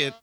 head